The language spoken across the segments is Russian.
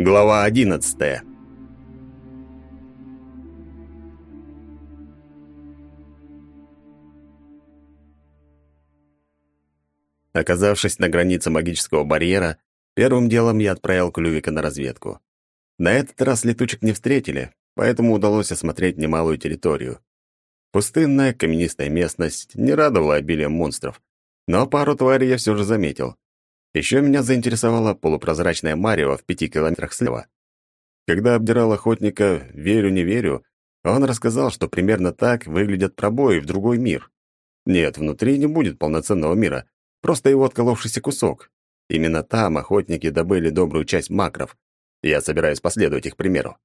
Глава одиннадцатая. Оказавшись на границе магического барьера, первым делом я отправил Клювика на разведку. На этот раз летучек не встретили, поэтому удалось осмотреть немалую территорию. Пустынная каменистая местность не радовала обилием монстров, но пару тварей я все же заметил. Еще меня заинтересовала полупрозрачная марево в пяти километрах слева. Когда обдирал охотника «верю, не верю», он рассказал, что примерно так выглядят пробои в другой мир. Нет, внутри не будет полноценного мира, просто его отколовшийся кусок. Именно там охотники добыли добрую часть макров. Я собираюсь последовать их примеру.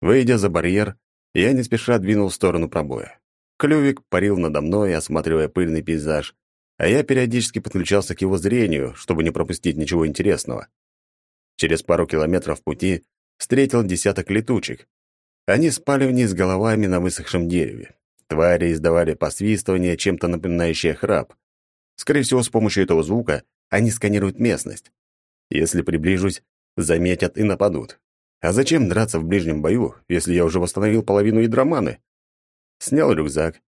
Выйдя за барьер, я не спеша двинул в сторону пробоя. Клювик парил надо мной, осматривая пыльный пейзаж, а я периодически подключался к его зрению, чтобы не пропустить ничего интересного. Через пару километров пути встретил десяток летучек. Они спали вниз головами на высохшем дереве. Твари издавали посвистывание, чем-то напоминающее храп. Скорее всего, с помощью этого звука они сканируют местность. Если приближусь, заметят и нападут. А зачем драться в ближнем бою, если я уже восстановил половину ядроманы? Снял рюкзак,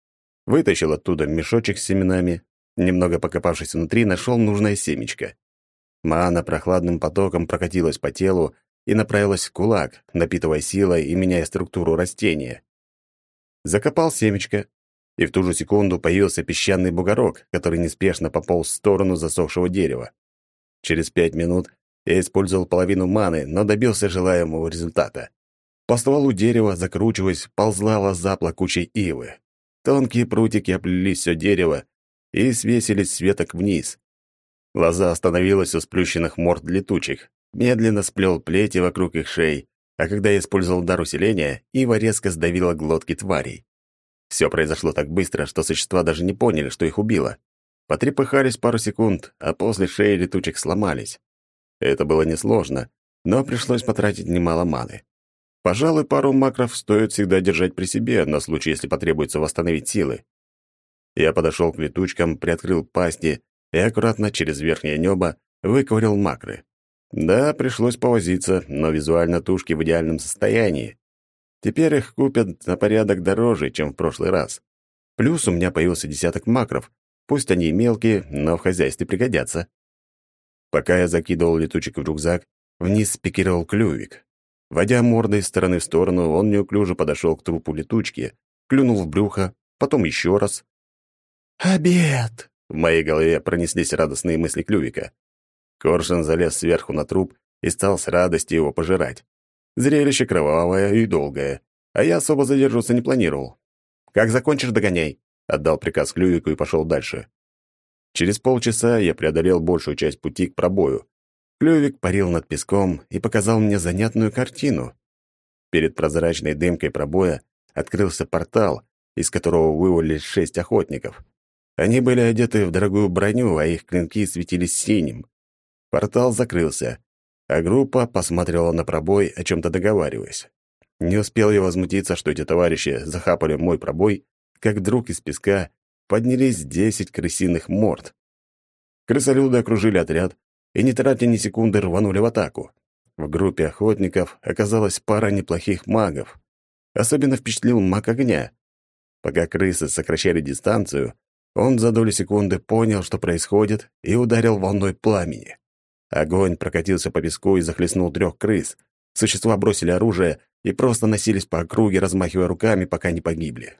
вытащил оттуда мешочек с семенами, Немного покопавшись внутри, нашел нужное семечко. Мана прохладным потоком прокатилась по телу и направилась в кулак, напитывая силой и меняя структуру растения. Закопал семечко, и в ту же секунду появился песчаный бугорок, который неспешно пополз в сторону засохшего дерева. Через пять минут я использовал половину маны, но добился желаемого результата. По стволу дерева, закручиваясь, ползла лоза плакучей ивы. Тонкие прутики оплели все дерево, и свесились с веток вниз. Лоза остановилась у сплющенных морд летучих, медленно сплел плети вокруг их шеи, а когда я использовал дар усиления, Ива резко сдавила глотки тварей. Все произошло так быстро, что существа даже не поняли, что их убило. Потрепыхались пару секунд, а после шеи летучих сломались. Это было несложно, но пришлось потратить немало маны. Пожалуй, пару макров стоит всегда держать при себе, на случай, если потребуется восстановить силы. Я подошел к летучкам, приоткрыл пасти и аккуратно через верхнее небо выковырял макры. Да, пришлось повозиться, но визуально тушки в идеальном состоянии. Теперь их купят на порядок дороже, чем в прошлый раз. Плюс у меня появился десяток макров. Пусть они и мелкие, но в хозяйстве пригодятся. Пока я закидывал летучек в рюкзак, вниз спикировал клювик. Водя мордой из стороны в сторону, он неуклюже подошел к трупу летучки, клюнул в брюхо, потом еще раз, «Обед!» — в моей голове пронеслись радостные мысли Клювика. Коршун залез сверху на труп и стал с радостью его пожирать. Зрелище кровавое и долгое, а я особо задерживаться не планировал. «Как закончишь, догоняй!» — отдал приказ Клювику и пошел дальше. Через полчаса я преодолел большую часть пути к пробою. Клювик парил над песком и показал мне занятную картину. Перед прозрачной дымкой пробоя открылся портал, из которого вывалились шесть охотников. Они были одеты в дорогую броню, а их клинки светились синим. Портал закрылся, а группа посмотрела на пробой, о чем-то договариваясь. Не успел я возмутиться, что эти товарищи захапали мой пробой, как вдруг из песка поднялись десять крысиных морд. Крысолюды окружили отряд и, не тратя ни секунды, рванули в атаку. В группе охотников оказалась пара неплохих магов. Особенно впечатлил маг огня. Пока крысы сокращали дистанцию, он за долю секунды понял, что происходит, и ударил волной пламени. Огонь прокатился по песку и захлестнул трех крыс. Существа бросили оружие и просто носились по округе, размахивая руками, пока не погибли.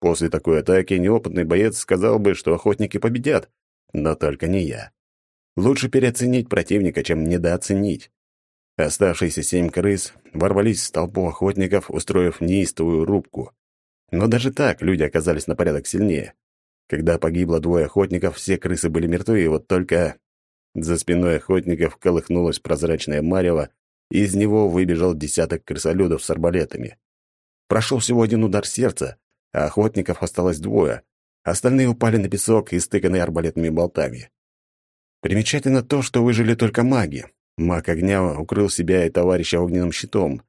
После такой атаки неопытный боец сказал бы, что охотники победят, но только не я. Лучше переоценить противника, чем недооценить. Оставшиеся семь крыс ворвались в толпу охотников, устроив неистовую рубку. Но даже так люди оказались на порядок сильнее. Когда погибло двое охотников, все крысы были мертвы, и вот только... За спиной охотников колыхнулось прозрачное марево, и из него выбежал десяток крысолюдов с арбалетами. Прошел всего один удар сердца, а охотников осталось двое. Остальные упали на песок, истыканные арбалетными болтами. Примечательно то, что выжили только маги. Маг огня укрыл себя и товарища огненным щитом.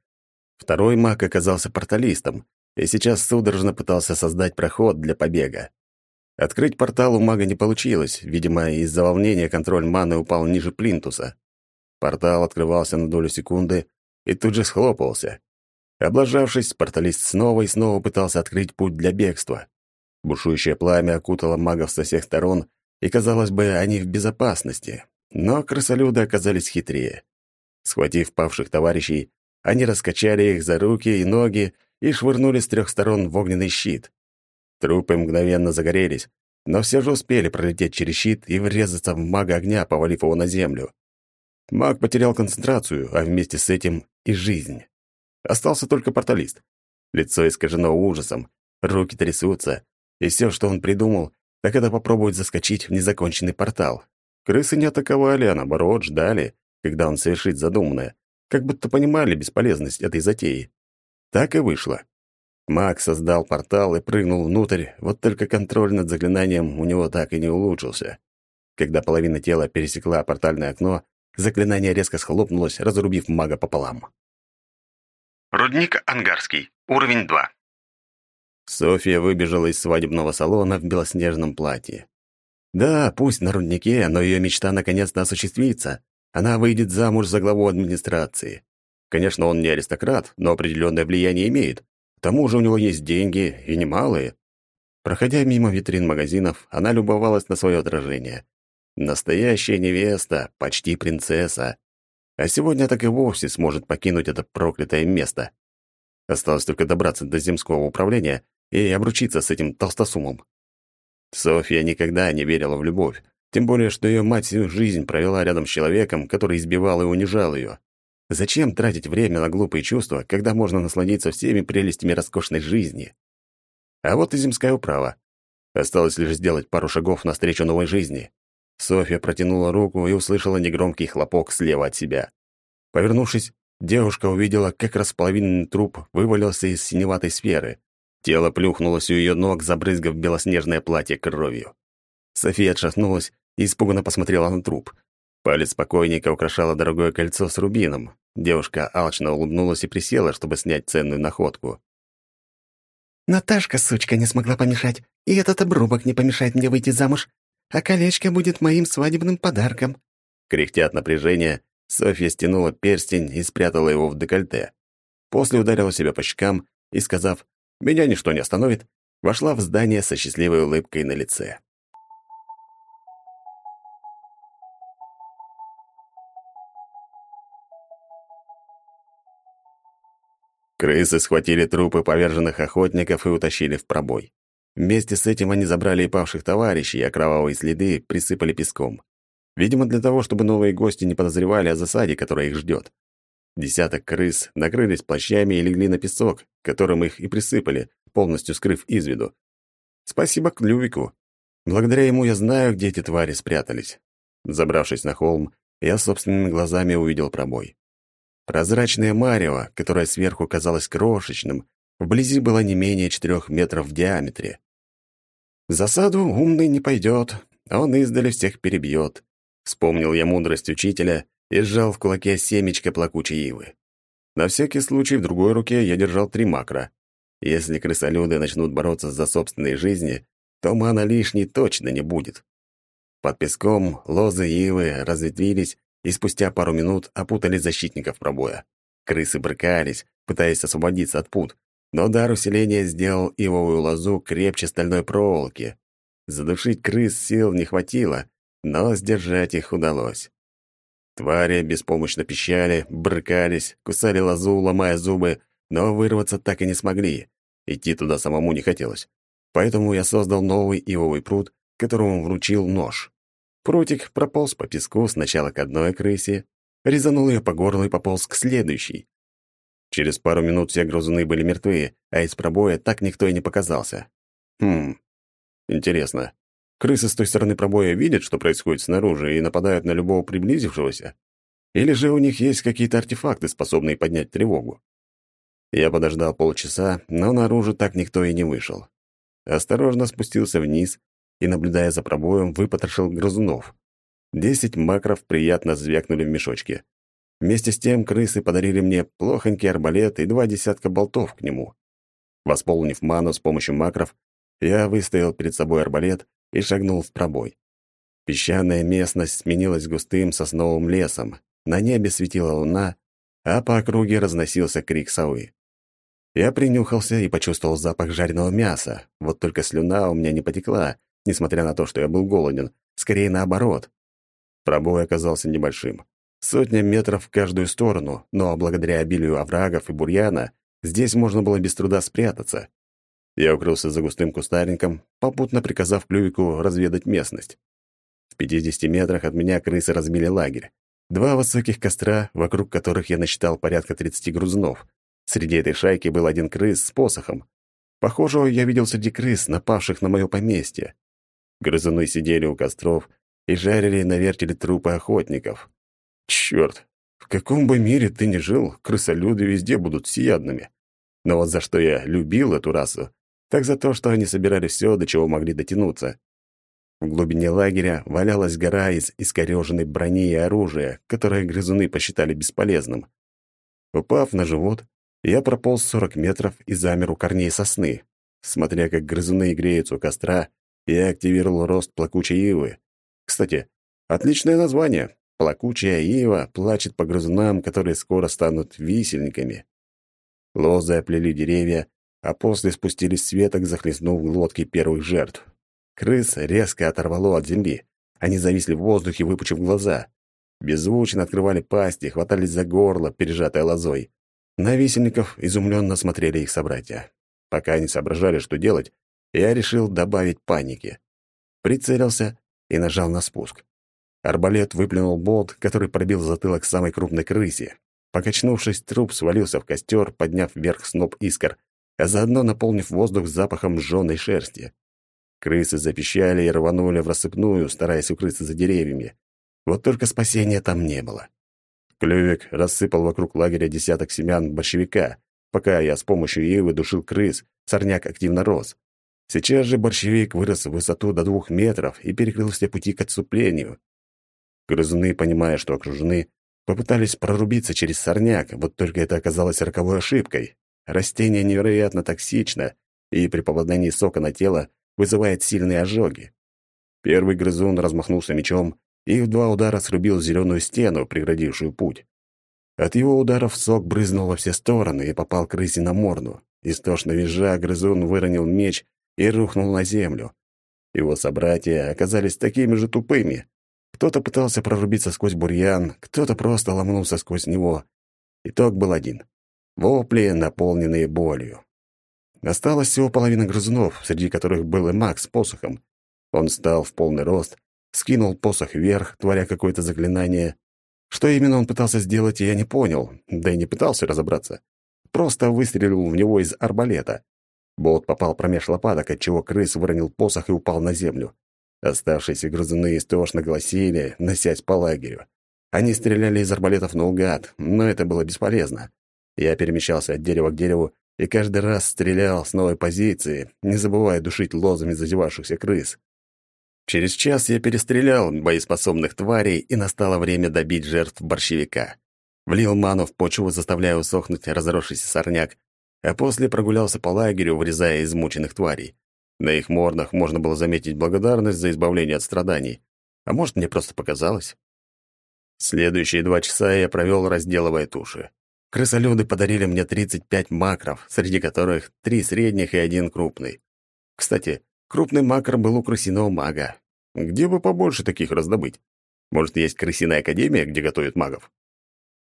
Второй маг оказался порталистом, и сейчас судорожно пытался создать проход для побега. Открыть портал у мага не получилось, видимо, из-за волнения контроль маны упал ниже плинтуса. Портал открывался на долю секунды и тут же схлопывался. Облажавшись, порталист снова и снова пытался открыть путь для бегства. Бушующее пламя окутало магов со всех сторон, и, казалось бы, они в безопасности. Но крысолюды оказались хитрее. Схватив павших товарищей, они раскачали их за руки и ноги и швырнули с трех сторон в огненный щит. Трупы мгновенно загорелись, но все же успели пролететь через щит и врезаться в мага огня, повалив его на землю. Маг потерял концентрацию, а вместе с этим и жизнь. Остался только порталист. Лицо искажено ужасом, руки трясутся, и все, что он придумал, так это попробовать заскочить в незаконченный портал. Крысы не атаковали, а наоборот ждали, когда он совершит задуманное, как будто понимали бесполезность этой затеи. Так и вышло. Маг создал портал и прыгнул внутрь, вот только контроль над заклинанием у него так и не улучшился. Когда половина тела пересекла портальное окно, заклинание резко схлопнулось, разрубив мага пополам. Рудник Ангарский. Уровень 2. Софья выбежала из свадебного салона в белоснежном платье. Да, пусть на руднике, но ее мечта наконец-то осуществится. Она выйдет замуж за главу администрации. Конечно, он не аристократ, но определенное влияние имеет. К тому же у него есть деньги, и немалые. Проходя мимо витрин магазинов, она любовалась на свое отражение. Настоящая невеста, почти принцесса. А сегодня так и вовсе сможет покинуть это проклятое место. Осталось только добраться до земского управления и обручиться с этим толстосумом. Софья никогда не верила в любовь, тем более, что ее мать всю жизнь провела рядом с человеком, который избивал и унижал ее. Зачем тратить время на глупые чувства, когда можно насладиться всеми прелестями роскошной жизни? А вот и земская управа. Осталось лишь сделать пару шагов навстречу новой жизни. Софья протянула руку и услышала негромкий хлопок слева от себя. Повернувшись, девушка увидела, как располовиненный труп вывалился из синеватой сферы. Тело плюхнулось у ее ног, забрызгав белоснежное платье кровью. София отшатнулась и испуганно посмотрела на труп. Палец покойника украшало дорогое кольцо с рубином. Девушка алчно улыбнулась и присела, чтобы снять ценную находку. «Наташка, сучка, не смогла помешать, и этот обрубок не помешает мне выйти замуж, а колечко будет моим свадебным подарком». Кряхтя от напряжения, Софья стянула перстень и спрятала его в декольте. После ударила себя по щекам и, сказав «Меня ничто не остановит», вошла в здание со счастливой улыбкой на лице. Крысы схватили трупы поверженных охотников и утащили в пробой. Вместе с этим они забрали и павших товарищей, а кровавые следы присыпали песком. Видимо, для того, чтобы новые гости не подозревали о засаде, которая их ждет. Десяток крыс накрылись плащами и легли на песок, которым их и присыпали, полностью скрыв из виду. Спасибо Клювику. Благодаря ему я знаю, где эти твари спрятались. Забравшись на холм, я собственными глазами увидел пробой. Прозрачное марево, которое сверху казалось крошечным, вблизи было не менее четырех метров в диаметре. В засаду умный не пойдет, он издали всех перебьет. Вспомнил я мудрость учителя и сжал в кулаке семечко плакучей ивы. На всякий случай в другой руке я держал три макро. Если крысолюды начнут бороться за собственные жизни, то мана лишней точно не будет. Под песком лозы ивы разветвились и спустя пару минут опутали защитников пробоя. Крысы брыкались, пытаясь освободиться от пут, но дар усиления сделал ивовую лозу крепче стальной проволоки. Задушить крыс сил не хватило, но сдержать их удалось. Твари беспомощно пищали, брыкались, кусали лозу, ломая зубы, но вырваться так и не смогли. Идти туда самому не хотелось. Поэтому я создал новый ивовый пруд, которому вручил нож. Прутик прополз по песку сначала к одной крысе, резанул ее по горлу и пополз к следующей. Через пару минут все грызуны были мертвы, а из пробоя так никто и не показался. Хм, интересно. Крысы с той стороны пробоя видят, что происходит снаружи, и нападают на любого приблизившегося? Или же у них есть какие-то артефакты, способные поднять тревогу? Я подождал полчаса, но наружу так никто и не вышел. Осторожно спустился вниз и, наблюдая за пробоем, выпотрошил грызунов. Десять макров приятно звякнули в мешочке. Вместе с тем крысы подарили мне плохонький арбалет и два десятка болтов к нему. Восполнив ману с помощью макров, я выставил перед собой арбалет и шагнул в пробой. Песчаная местность сменилась густым сосновым лесом. на небе светила луна, а по округе разносился крик совы. Я принюхался и почувствовал запах жареного мяса, вот только слюна у меня не потекла, несмотря на то, что я был голоден, скорее наоборот. Пробой оказался небольшим. Сотня метров в каждую сторону, но благодаря обилию оврагов и бурьяна здесь можно было без труда спрятаться. Я укрылся за густым кустарником, попутно приказав Клювику разведать местность. В 50 метрах от меня крысы разбили лагерь. Два высоких костра, вокруг которых я насчитал порядка 30 грузнов. Среди этой шайки был один крыс с посохом. Похоже, я видел среди крыс, напавших на мое поместье. Грызуны сидели у костров и жарили на вертеле трупы охотников. Черт, в каком бы мире ты ни жил, крысолюды везде будут всеядными. Но вот за что я любил эту расу, так за то, что они собирали все, до чего могли дотянуться. В глубине лагеря валялась гора из искорёженной брони и оружия, которое грызуны посчитали бесполезным. Упав на живот, я прополз 40 метров и замер у корней сосны. Смотря как грызуны греются у костра, я активировал рост плакучей ивы. Кстати, отличное название. Плакучая ива плачет по грызунам, которые скоро станут висельниками. Лозы оплели деревья, а после спустились с веток, захлестнув глотки первых жертв. Крыс резко оторвало от земли. Они зависли в воздухе, выпучив глаза. Беззвучно открывали пасти, хватались за горло, пережатое лозой. На висельников изумленно смотрели их собратья. Пока они соображали, что делать, я решил добавить паники. Прицелился и нажал на спуск. Арбалет выплюнул болт, который пробил затылок самой крупной крысе. Покачнувшись, труп свалился в костер, подняв вверх сноп искр, а заодно наполнив воздух запахом жженой шерсти. Крысы запищали и рванули в рассыпную, стараясь укрыться за деревьями. Вот только спасения там не было. Клювик рассыпал вокруг лагеря десяток семян борщевика. Пока я с помощью ивы душил крыс, сорняк активно рос. Сейчас же борщевик вырос в высоту до двух метров и перекрыл все пути к отступлению. Грызуны, понимая, что окружены, попытались прорубиться через сорняк, вот только это оказалось роковой ошибкой. Растение невероятно токсично, и при попадании сока на тело вызывает сильные ожоги. Первый грызун размахнулся мечом и в два удара срубил зеленую стену, преградившую путь. От его ударов сок брызнул во все стороны и попал крысе на морду. Истошно визжа, грызун выронил меч и рухнул на землю. Его собратья оказались такими же тупыми. Кто-то пытался прорубиться сквозь бурьян, кто-то просто ломнулся сквозь него. Итог был один. Вопли, наполненные болью. Осталось всего половина грызунов, среди которых был и Макс с посохом. Он встал в полный рост, скинул посох вверх, творя какое-то заклинание. Что именно он пытался сделать, я не понял, да и не пытался разобраться. Просто выстрелил в него из арбалета. Болт попал промеж лопаток, отчего крыс выронил посох и упал на землю. Оставшиеся грызуны истошно гласили, носясь по лагерю. Они стреляли из арбалетов наугад, но это было бесполезно. Я перемещался от дерева к дереву, и каждый раз стрелял с новой позиции, не забывая душить лозами зазевавшихся крыс. Через час я перестрелял боеспособных тварей, и настало время добить жертв борщевика. Влил ману в почву, заставляя усохнуть разросшийся сорняк, а после прогулялся по лагерю, вырезая измученных тварей. На их мордах можно было заметить благодарность за избавление от страданий. А может, мне просто показалось? Следующие два часа я провел, разделывая туши. Крысолюды подарили мне 35 макров, среди которых три средних и один крупный. Кстати, крупный макр был у крысиного мага. Где бы побольше таких раздобыть? Может, есть крысиная академия, где готовят магов?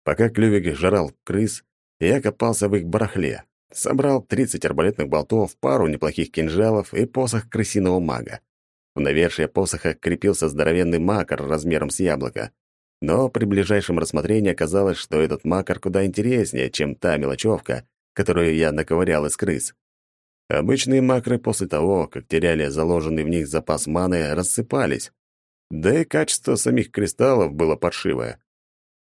Пока Клювик жрал крыс, я копался в их барахле. Собрал 30 арбалетных болтов, пару неплохих кинжалов и посох крысиного мага. В навершие посоха крепился здоровенный макар размером с яблоко. Но при ближайшем рассмотрении оказалось, что этот макар куда интереснее, чем та мелочевка, которую я наковырял из крыс. Обычные макры после того, как теряли заложенный в них запас маны, рассыпались. Да и качество самих кристаллов было паршивое.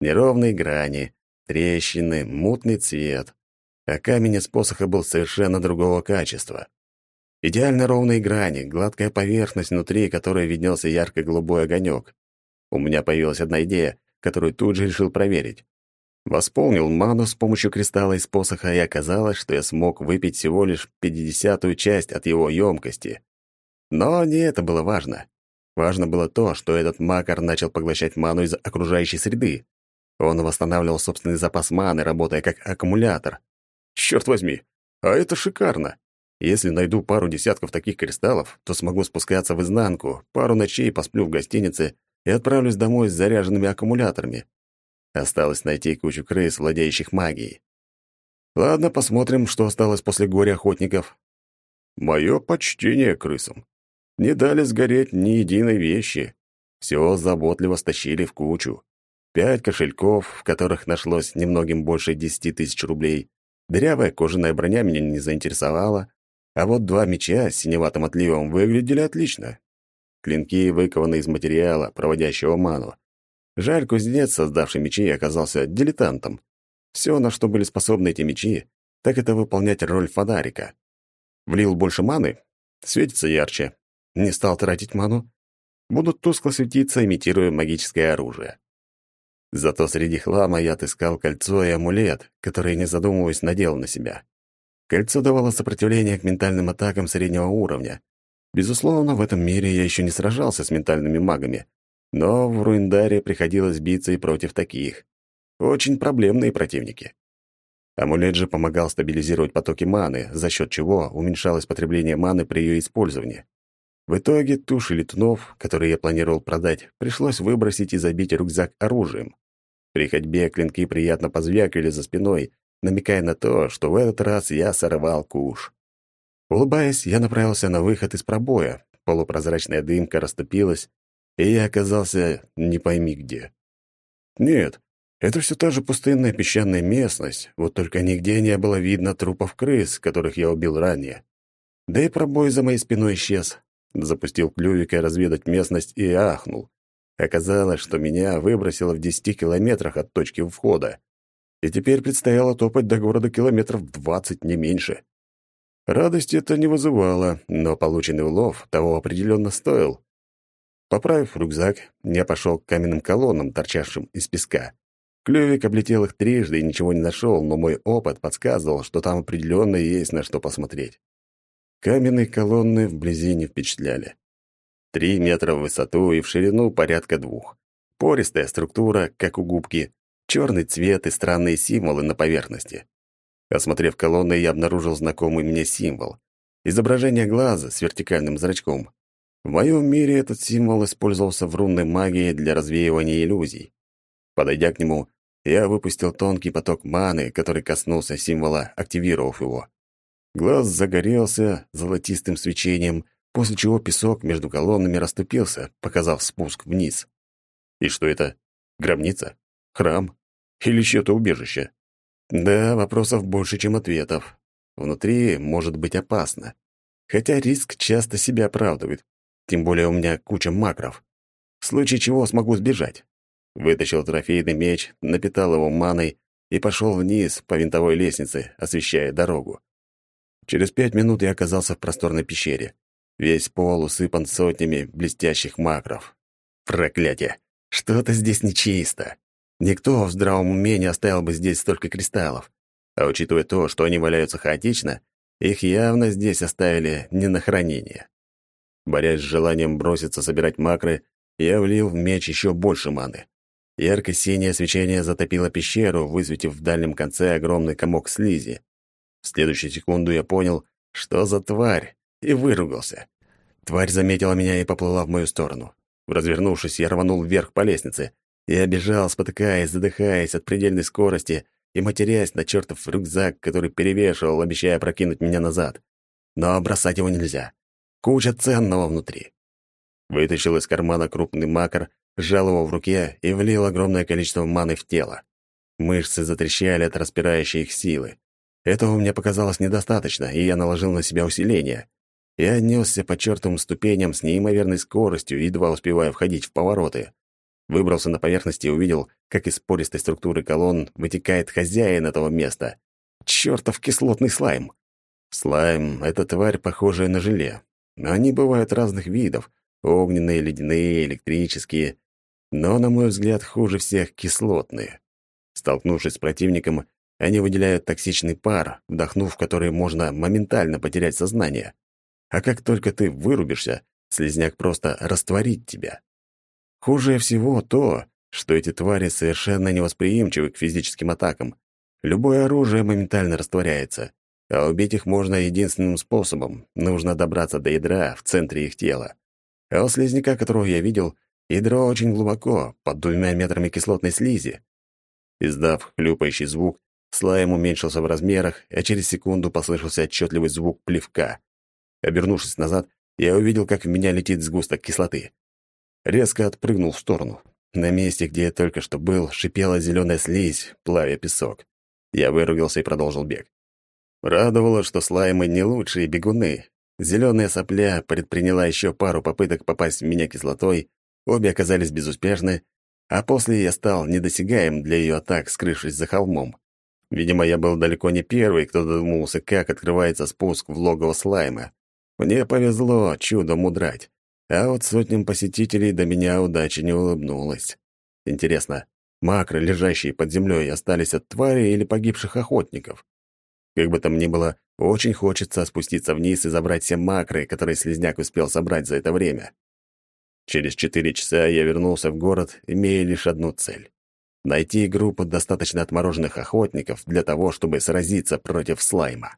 Неровные грани, трещины, мутный цвет. А камень из посоха был совершенно другого качества. Идеально ровные грани, гладкая поверхность, внутри которой виднелся ярко-голубой огонек. У меня появилась одна идея, которую тут же решил проверить. Восполнил ману с помощью кристалла из посоха, и оказалось, что я смог выпить всего лишь пятидесятую часть от его емкости. Но не это было важно. Важно было то, что этот макар начал поглощать ману из окружающей среды. Он восстанавливал собственный запас маны, работая как аккумулятор. Черт возьми, а это шикарно! Если найду пару десятков таких кристаллов, то смогу спускаться в изнанку, пару ночей посплю в гостинице и отправлюсь домой с заряженными аккумуляторами. Осталось найти кучу крыс, владеющих магией. Ладно, посмотрим, что осталось после горя охотников. Мое почтение крысам. Не дали сгореть ни единой вещи. Все заботливо стащили в кучу. Пять кошельков, в которых нашлось немногим больше десяти тысяч рублей. Дырявая кожаная броня меня не заинтересовала, а вот два меча с синеватым отливом выглядели отлично. Клинки выкованы из материала, проводящего ману. Жаль, кузнец, создавший мечи, оказался дилетантом. Все, на что были способны эти мечи, так это выполнять роль фонарика. Влил больше маны — светится ярче. Не стал тратить ману — будут тускло светиться, имитируя магическое оружие. Зато среди хлама я отыскал кольцо и амулет, который, не задумываясь, надел на себя. Кольцо давало сопротивление к ментальным атакам среднего уровня. Безусловно, в этом мире я еще не сражался с ментальными магами, но в Руиндаре приходилось биться и против таких. Очень проблемные противники. Амулет же помогал стабилизировать потоки маны, за счет чего уменьшалось потребление маны при ее использовании. В итоге туши летунов, которые я планировал продать, пришлось выбросить и забить рюкзак оружием. При ходьбе клинки приятно позвякивали за спиной, намекая на то, что в этот раз я сорвал куш. Улыбаясь, я направился на выход из пробоя. Полупрозрачная дымка расступилась, и я оказался не пойми где. Нет, это все та же пустынная песчаная местность, вот только нигде не было видно трупов крыс, которых я убил ранее. Да и пробой за моей спиной исчез. Запустил клювика разведать местность и ахнул. Оказалось, что меня выбросило в десяти километрах от точки входа. И теперь предстояло топать до города километров двадцать, не меньше. Радости это не вызывало, но полученный улов того определенно стоил. Поправив рюкзак, я пошел к каменным колоннам, торчавшим из песка. Клювик облетел их трижды и ничего не нашел, но мой опыт подсказывал, что там определенно есть на что посмотреть. Каменные колонны вблизи не впечатляли. Три метра в высоту и в ширину порядка двух. Пористая структура, как у губки, черный цвет и странные символы на поверхности. Осмотрев колонны, я обнаружил знакомый мне символ. Изображение глаза с вертикальным зрачком. В моем мире этот символ использовался в рунной магии для развеивания иллюзий. Подойдя к нему, я выпустил тонкий поток маны, который коснулся символа, активировав его. Глаз загорелся золотистым свечением, после чего песок между колоннами расступился, показав спуск вниз. И что это? Гробница? Храм? Или чьё-то убежище? Да, вопросов больше, чем ответов. Внутри может быть опасно. Хотя риск часто себя оправдывает. Тем более у меня куча макров. В случае чего смогу сбежать. Вытащил трофейный меч, напитал его маной и пошел вниз по винтовой лестнице, освещая дорогу. Через пять минут я оказался в просторной пещере. Весь пол усыпан сотнями блестящих макров. Проклятие! Что-то здесь нечисто. Никто в здравом уме не оставил бы здесь столько кристаллов. А учитывая то, что они валяются хаотично, их явно здесь оставили не на хранение. Борясь с желанием броситься собирать макры, я влил в меч еще больше маны. Ярко-синее свечение затопило пещеру, высветив в дальнем конце огромный комок слизи. В следующую секунду я понял, что за тварь, и выругался. Тварь заметила меня и поплыла в мою сторону. Развернувшись, я рванул вверх по лестнице. Я бежал, спотыкаясь, задыхаясь от предельной скорости и матерясь на чертов рюкзак, который перевешивал, обещая прокинуть меня назад. Но бросать его нельзя. Куча ценного внутри. Вытащил из кармана крупный макар, сжал его в руке и влил огромное количество маны в тело. Мышцы затрещали от распирающей их силы. Этого мне показалось недостаточно, и я наложил на себя усиление. Я несся по чертовым ступеням с неимоверной скоростью, едва успевая входить в повороты. Выбрался на поверхность и увидел, как из пористой структуры колонн вытекает хозяин этого места. Чертов кислотный слайм! Слайм — это тварь, похожая на желе. Они бывают разных видов — огненные, ледяные, электрические. Но, на мой взгляд, хуже всех кислотные. Столкнувшись с противником, они выделяют токсичный пар, вдохнув который можно моментально потерять сознание. А как только ты вырубишься, слизняк просто растворит тебя. Хуже всего то, что эти твари совершенно невосприимчивы к физическим атакам. Любое оружие моментально растворяется, а убить их можно единственным способом — нужно добраться до ядра в центре их тела. А у слизняка, которого я видел, ядро очень глубоко, под двумя метрами кислотной слизи. Издав хлюпающий звук, слайм уменьшился в размерах, а через секунду послышался отчетливый звук плевка. Обернувшись назад, я увидел, как в меня летит сгусток кислоты. Резко отпрыгнул в сторону. На месте, где я только что был, шипела зеленая слизь, плавя песок. Я выругался и продолжил бег. Радовало, что слаймы не лучшие бегуны. Зеленая сопля предприняла еще пару попыток попасть в меня кислотой, обе оказались безуспешны, а после я стал недосягаем для ее атак, скрывшись за холмом. Видимо, я был далеко не первый, кто додумался, как открывается спуск в логово слайма. Мне повезло чудом удрать. А вот сотням посетителей до меня удачи не улыбнулась. Интересно, макры, лежащие под землей, остались от твари или погибших охотников? Как бы там ни было, очень хочется спуститься вниз и забрать все макры, которые слезняк успел собрать за это время. Через четыре часа я вернулся в город, имея лишь одну цель — найти группу достаточно отмороженных охотников для того, чтобы сразиться против слайма.